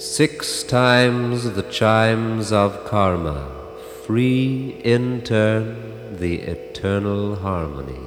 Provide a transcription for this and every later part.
Six times the chimes of karma free in turn the eternal harmony.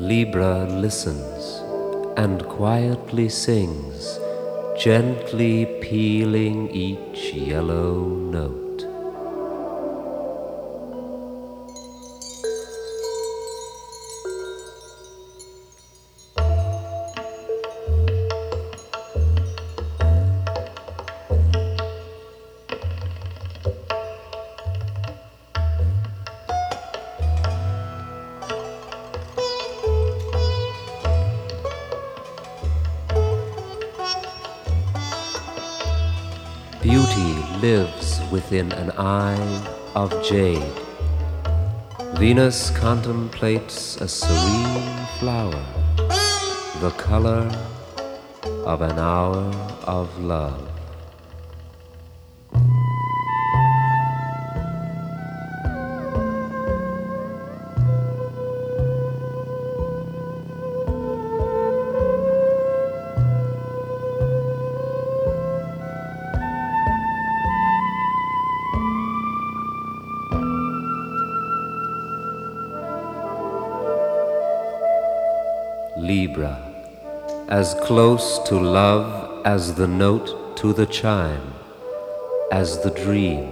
Libra listens and quietly sings, gently peeling each yellow note. Beauty lives within an eye of jade. Venus contemplates a serene flower, the color of an hour of love. Libra, as close to love as the note to the chime, as the dream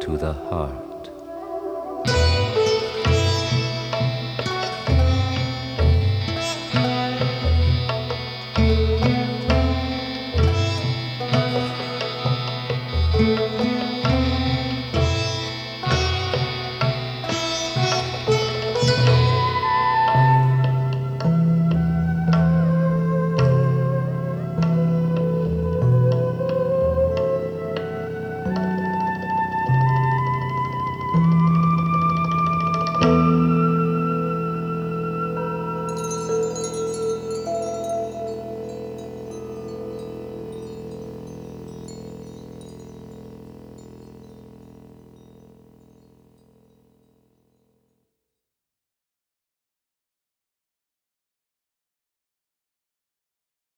to the heart.